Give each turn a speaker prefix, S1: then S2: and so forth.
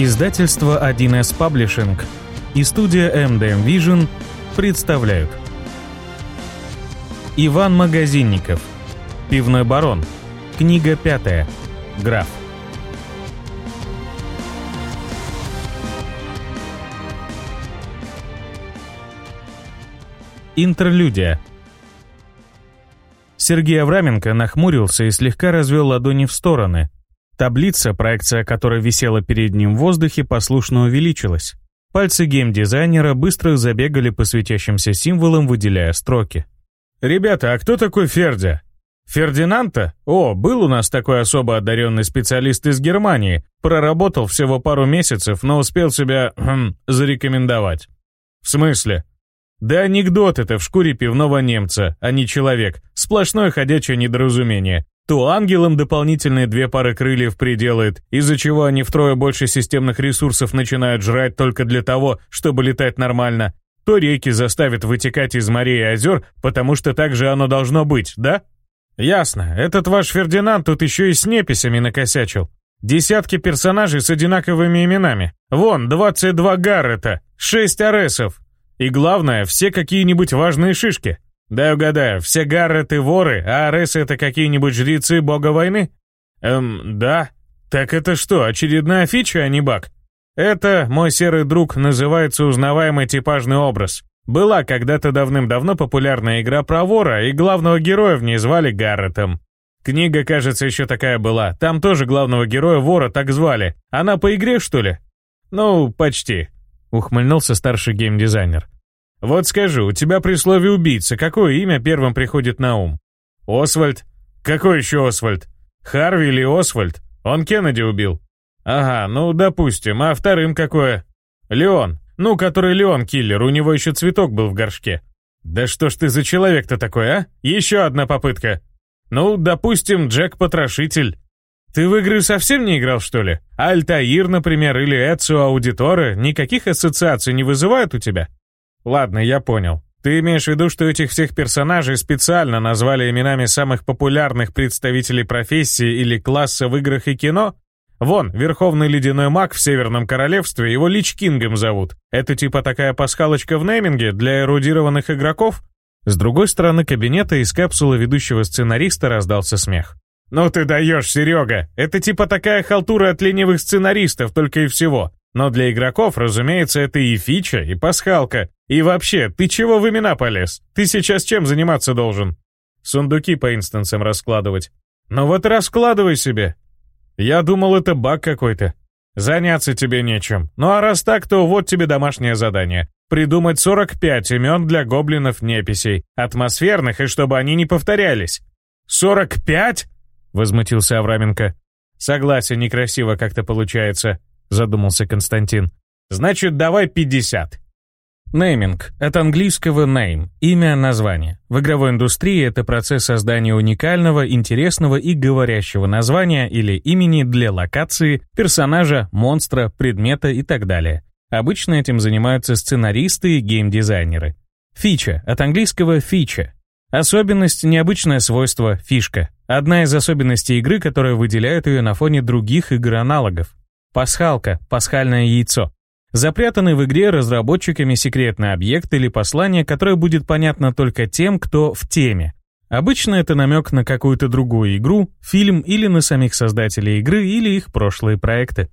S1: Издательство 1С Паблишинг и студия MDM Vision представляют. Иван Магазинников. Пивной барон Книга пятая. Граф. Интерлюдия. Сергей Авраменко нахмурился и слегка развел ладони в стороны, Таблица, проекция которой висела перед ним в воздухе, послушно увеличилась. Пальцы геймдизайнера быстро забегали по светящимся символам, выделяя строки. «Ребята, а кто такой Фердя?» «Фердинанта? О, был у нас такой особо одаренный специалист из Германии. Проработал всего пару месяцев, но успел себя... Хм, зарекомендовать». «В смысле?» «Да анекдот это в шкуре пивного немца, а не человек. Сплошное ходячее недоразумение то ангелам дополнительные две пары крыльев приделает, из-за чего они втрое больше системных ресурсов начинают жрать только для того, чтобы летать нормально, то реки заставят вытекать из морей и озер, потому что так же оно должно быть, да? Ясно, этот ваш Фердинанд тут еще и с неписями накосячил. Десятки персонажей с одинаковыми именами. Вон, 22 Гаррета, 6 Аресов. И главное, все какие-нибудь важные шишки. Да угадаю, все Гарреты воры, а Аресы это какие-нибудь жрецы бога войны?» «Эм, да. Так это что, очередная фича, а не баг?» «Это, мой серый друг, называется узнаваемый типажный образ. Была когда-то давным-давно популярная игра про вора, и главного героя в ней звали Гарретом. Книга, кажется, еще такая была. Там тоже главного героя вора так звали. Она по игре, что ли?» «Ну, почти», — ухмыльнулся старший геймдизайнер. Вот скажи, у тебя при слове «убийца» какое имя первым приходит на ум? Освальд? Какой еще Освальд? Харви или Освальд? Он Кеннеди убил. Ага, ну, допустим. А вторым какое? Леон. Ну, который Леон киллер, у него еще цветок был в горшке. Да что ж ты за человек-то такой, а? Еще одна попытка. Ну, допустим, Джек-потрошитель. Ты в игры совсем не играл, что ли? Альтаир, например, или Эцио Аудиторе никаких ассоциаций не вызывают у тебя? Ладно, я понял. Ты имеешь в виду, что этих всех персонажей специально назвали именами самых популярных представителей профессии или класса в играх и кино? Вон, Верховный Ледяной Маг в Северном Королевстве его Лич Кингом зовут. Это типа такая пасхалочка в нейминге для эрудированных игроков? С другой стороны кабинета из капсулы ведущего сценариста раздался смех. «Ну ты даешь, Серега! Это типа такая халтура от ленивых сценаристов, только и всего. Но для игроков, разумеется, это и фича, и пасхалка. И вообще, ты чего в имена полез? Ты сейчас чем заниматься должен? Сундуки по инстансам раскладывать. Ну вот раскладывай себе. Я думал, это баг какой-то. Заняться тебе нечем. Ну а раз так, то вот тебе домашнее задание. Придумать 45 имен для гоблинов-неписей. Атмосферных, и чтобы они не повторялись. 45? Возмутился Авраменко. Согласен, некрасиво как-то получается, задумался Константин. Значит, давай 50. Нейминг от английского name – имя, название. В игровой индустрии это процесс создания уникального, интересного и говорящего названия или имени для локации, персонажа, монстра, предмета и так далее. Обычно этим занимаются сценаристы и геймдизайнеры. Фича от английского фича. Особенность – необычное свойство, фишка. Одна из особенностей игры, которая выделяет ее на фоне других игр-аналогов. Пасхалка, пасхальное яйцо. Запрятаны в игре разработчиками секретный объект или послание, которое будет понятно только тем, кто в теме. Обычно это намек на какую-то другую игру, фильм или на самих создателей игры или их прошлые проекты.